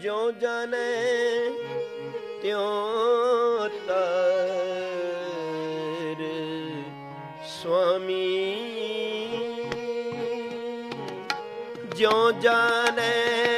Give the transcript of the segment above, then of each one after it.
ਜਿਉ ਜਾਣੈ ਤਿਉ ਤਰ ਸੁਆਮੀ। ਜਿਉ ਜਾਣੈ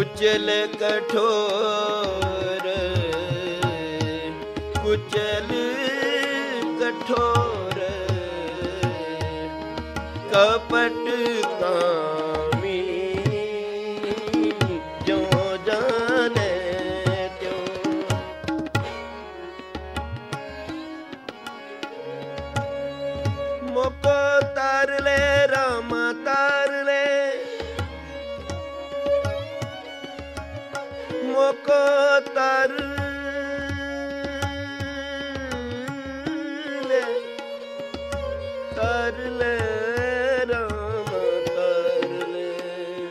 ਕੁਚਲ ਕਠੋਰ ਕੁਚਲ ਕਠੋਰ ਕਪਟ ਕਾਮੀ ਮੁਕੋ ਤਰ ਲੈ ਤਰ ਲੈ ਰਾਮ, ਤਰ ਲੈ।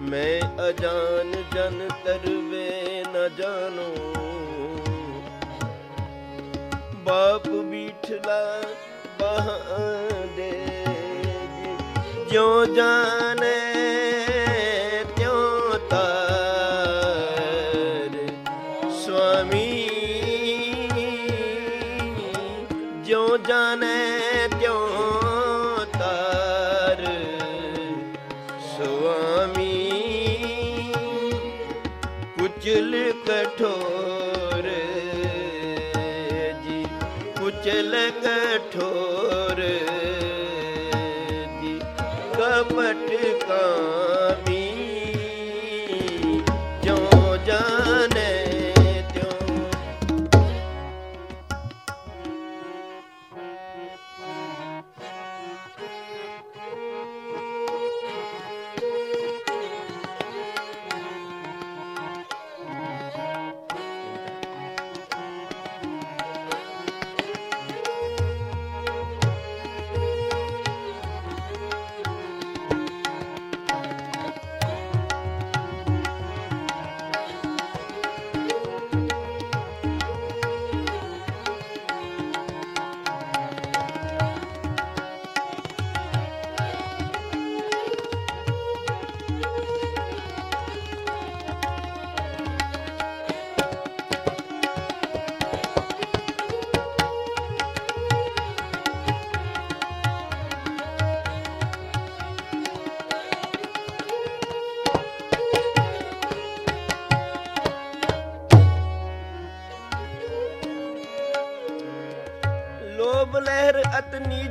ਮੈਂ ਅਜਾਨ ਜਨ ਤਰਵੇ ਨ ਜਾਣੋ। ਬਾਪ ਬੀਠਲਾ ਬਹਾਦੇ ਜਿਉ ਜਾਣੈ ਕਪਟ ਕਾਮੀ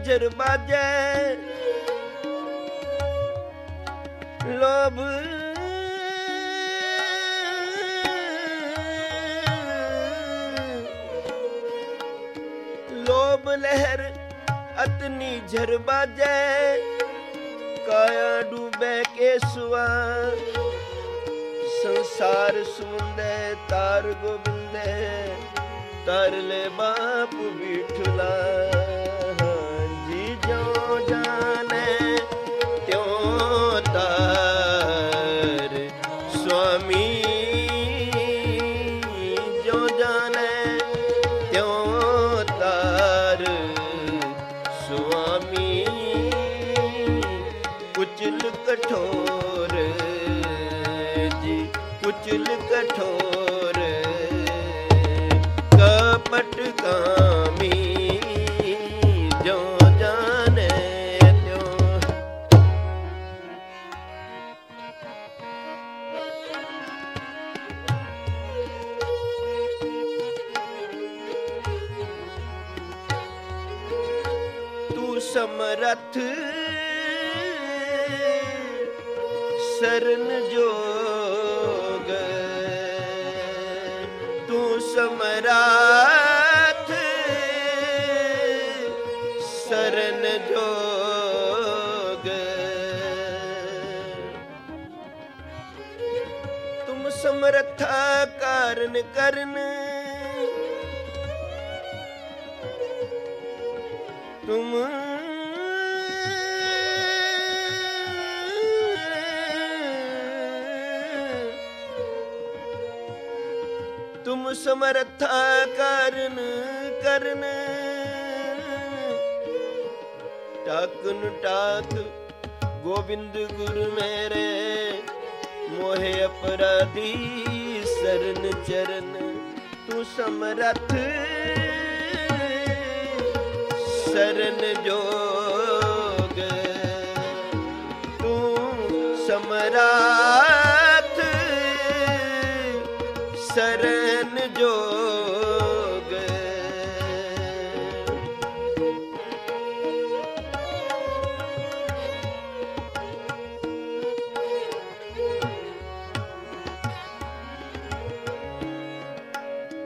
ਅਤਨੀ ਜਰ ਲੋਭ। ਲੋਭ ਲਹਿਰ ਅਤਨੀ ਝਰ ਬਾਜੈ ਕਾਇਆ ਡੂਬੈ ਕੇ ਸੁਆ ਸੰਸਾਰ ਸਮੁੰਦੇ ਤਾਰ ਗੋਬਿੰਦੇ ਤਰਲੇ ਬਾਪ ਵਿਠਲਾ ਕਠੋਰ ਜੀ ਕੁਚਲ ਕਠੋਰ ਕਪਟ ਕਾਮੀ ਜੋ ਜਾਣੇ ਤਿਉ। ਤੂੰ ਸਮਰਥ ਸਰਨ ਜੋਗ ਤੂੰ ਸਮਰਾਥ ਸਰਨ ਜੋਗ ਤੁਮ ਸਮਰਥਾ ਕਾਰਨ ਕਰਨ ਤੁਮ ਸਮਰਥਾ ਕਰਨ ਕਰਨ। ਟਾਕਨ ਟਾਕ ਗੋਬਿੰਦ ਗੁਰ ਮੇਰੇ, ਮੋਹਿ ਅਪਰਾਧੀ ਸਰਨ ਚਰਨ, ਤੂੰ ਸਮਰੱਥ। ਸਰਨ ਜੋ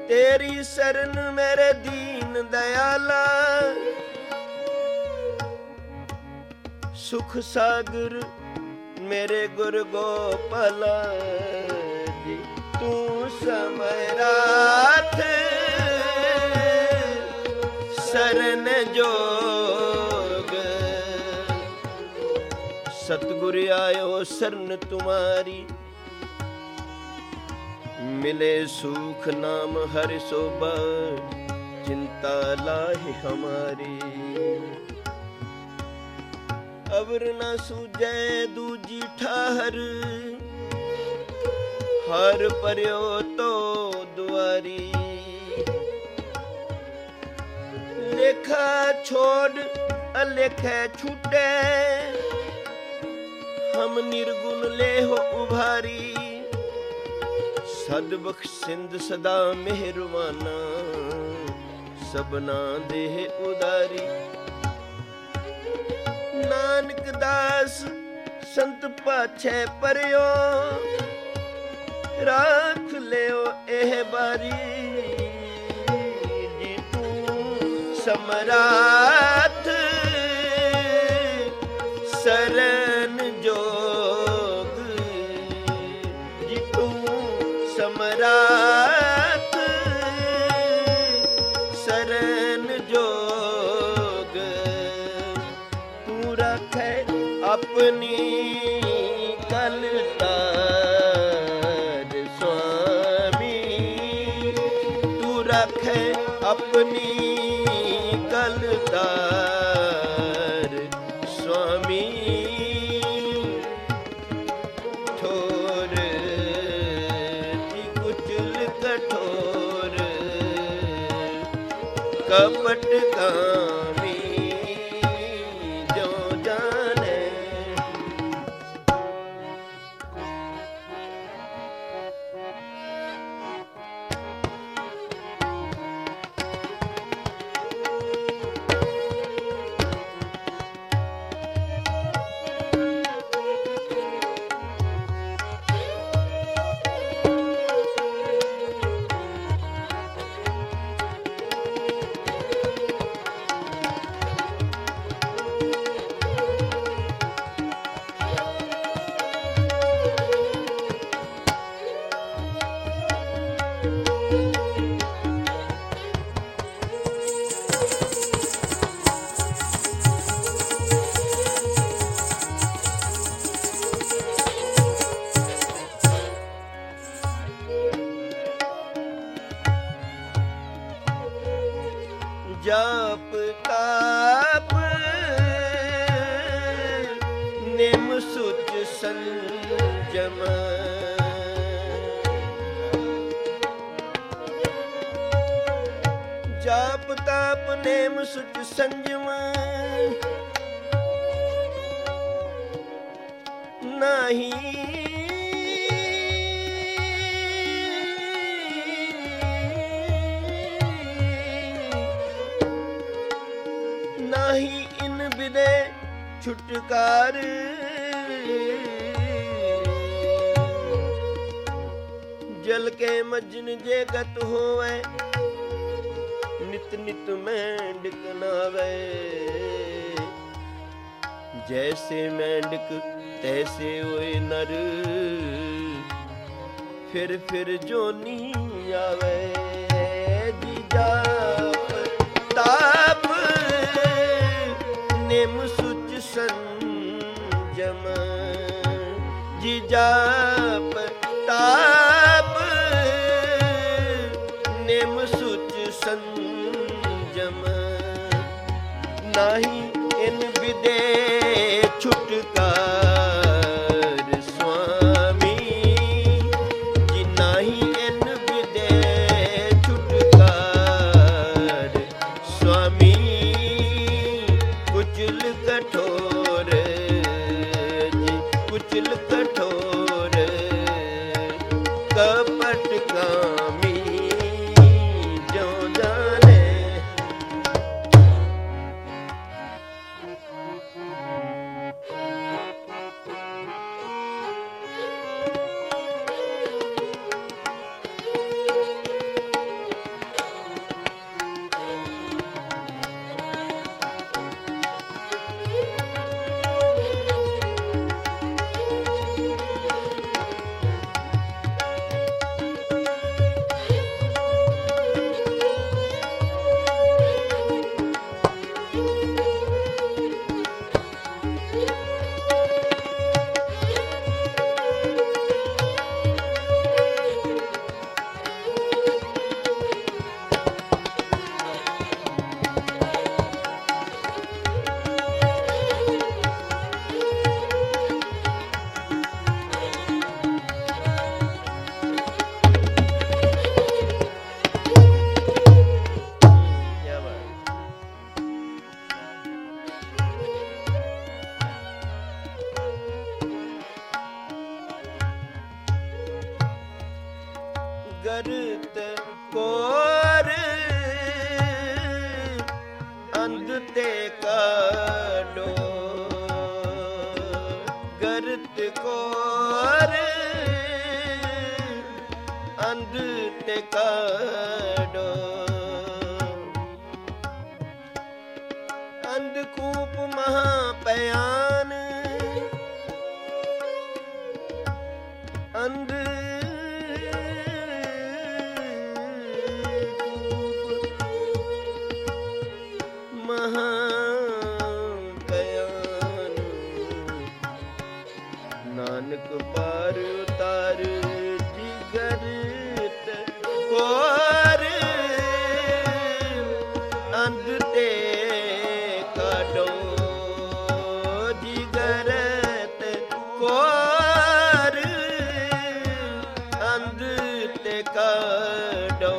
ਤੇਰੀ ਸਰਨ ਮੇਰੇ ਦੀਨ ਦਇਆਲਾ। ਸੁਖ ਸਾਗਰ ਮੇਰੇ ਗੁਰ ਗੋਪਾਲਾ ਜੀ, ਤੂੰ ਸਮਰਾਥ ਸਰਨ ਜੋਗ। ਸਤਗੁਰ ਆਇਓ ਸਰਨ ਤੁਮਾਰੀ। ਮਿਲੇ ਸੁਖ ਨਾਮ ਹਰਿ ਸੋਭਾ, ਚਿੰਤਾ ਲਾਹਿ ਹਮਾਰੀ। ਅਵਰ ਨਾ ਸੂਜੈ ਦੂਜੀ ਠਾਹਰ, ਹਰ ਪਰਿਓ ਤੋ ਦੁਆਰੀ। ਲੇਖਾ ਛੋੜ, ਅਲੇਖੇ ਛੂਟੇ, ਹਮ ਨਿਰਗੁਣ ਲੇਹ ਉਭਾਰੀ। ਸਦ ਬਖਸ਼ਿੰਦ ਸਦਾ ਮਿਹਰਵਾਨਾ ਸਬਨਾ ਦੇ ਉਦਾਰੀ। ਨਾਨਕ ਦਾਸ ਸੰਤ ਪਾਛੈ ਪਰਿਓ, ਰਾਖ ਲਿਓ ਇਹ ਬਾਰੀ ਜੀ ਤੂੰ ਸਮਰਾਥ ਸਰਨ ਜੋਗ ਜੀ ਤੂੰ ਸਮਰਾਥ ਕਪਟ ਕਾਮੀ ਸੁਚ ਨਹੀਂ। ਨਹੀਂ ਇਨ ਬਿਦੇ ਛੁਟਕਾਰ। ਜਲ ਕੇ ਮਜਨ ਜੇ ਗਤ ਹੋਵੇ। ਨਿਤ ਨਿਤ ਮੈਂਡਕ ਨਾਵੇ। ਜੈਸੇ ਮੈਂਡਕ ਤੈਸੇ ਹੋਏ ਨਰ। ਫਿਰ ਫਿਰ ਜੋਨੀ ਆਵੇ। ਜੀ ਜਾਪ ਤਾਪ ਨਿਮ ਸੁਚ ਸੰਜਮ। ਜੀ ਜਾਪ ਤਾਪ ਨਾਹੀ ਇਨ ਵਿਦੇ ਗਰਤ ਕੋਰ ਅੰਧ ਤੇ ਕਾਡੋ ਗਰਤ ਕੋਰ ਅੰਧ ਤੇ ਕਾਡੋ ਅੰਧਕੂਪ ਮਹਾ ਪਿਆ ਅੰਧ ਤੇ ਕਾਡੋ ਜਿਗਰਤ ਕੋਰ ਅੰਧ ਤੇ ਕਡੋ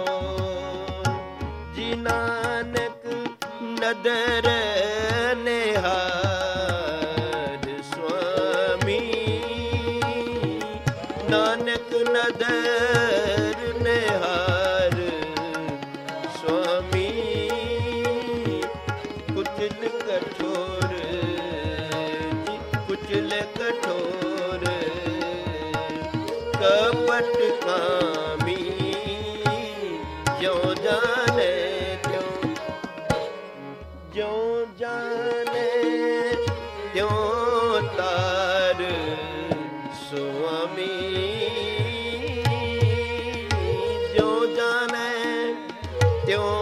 ਜੀ ਨਾਨਕ ਨਦਰ ਬਿਨ ਕਠੋਰ ਕੁਚਲ ਕਠੋਰ। ਕਪਟ ਕਾਮੀ ਜੋ ਤਿਉ ਜੋ ਜਾਣੇ ਤਾਰ ਸੁਆਮੀ। ਜੋ ਜਾਣੇ ਤਿਉ